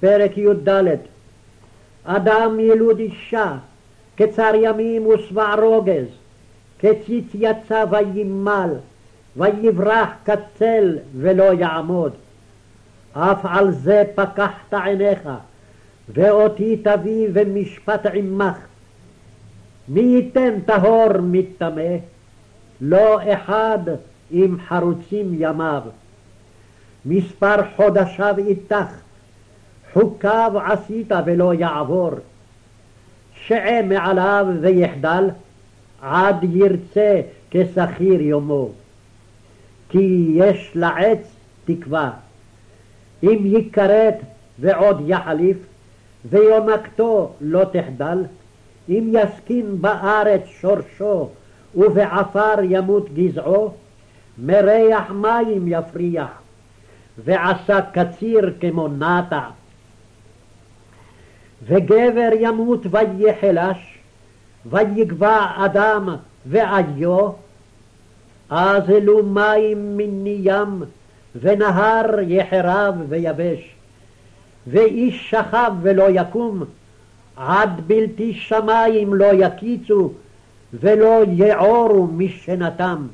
פרק י"ד אדם ילוד אישה, קצר ימים ושבע רוגז, כציץ יצא וימל, ויברח כצל ולא יעמוד. אף על זה פקחת עיניך, ואותי תביא ומשפט עמך. מי ייתן טהור מטמא? לא אחד אם חרוצים ימיו. מספר חודשיו איתך, חוקיו עשית ולא יעבור. שעה מעליו ויחדל, עד ירצה כשכיר יומו. כי יש לעץ תקווה. אם יכרת ועוד יחליף, ויונקתו לא תחדל, אם יסכין בארץ שורשו, ובעפר ימות גזעו, מריח מים יפריח, ועשה קציר כמו נטע. וגבר ימות ויחלש, ויגבע אדם ואיו, אז אלו מים מני ים, ונהר יחרב ויבש. ואיש שכב ולא יקום, עד בלתי שמים לא יקיצו, ולא יעורו משנתם.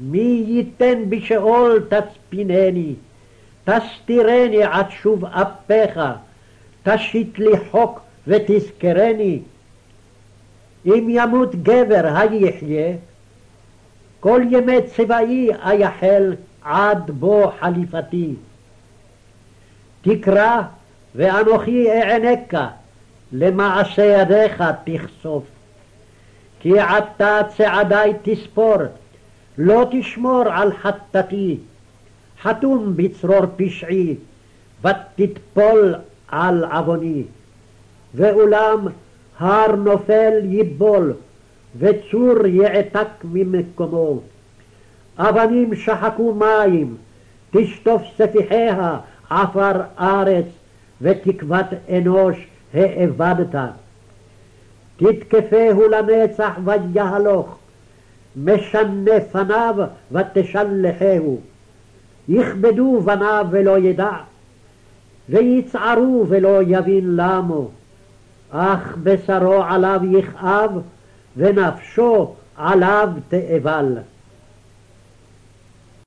מי ייתן בשאול תצפינני, תסתירני עד שוב אפיך, תשית לי חוק ותזכרני. אם ימות גבר היחיה, כל ימי צבאי אייחל עד בוא חליפתי. תקרא ואנוכי אענקה, למעשה ידיך תכסוף. כי עתה צעדי תספור, לא תשמור על חטאתי, חתום בצרור פשעי, ותטפול על עווני. ואולם הר נופל ייבול, וצור יעתק ממקומו. אבנים שחקו מים, תשטוף ספיחיה עפר ארץ, ותקוות אנוש האבדת. תתקפהו לנצח ויהלוך, משנה פניו ותשלחהו. יכבדו בניו ולא ידע, ויצערו ולא יבין למו. אך בשרו עליו יכאב, ונפשו עליו תאבל.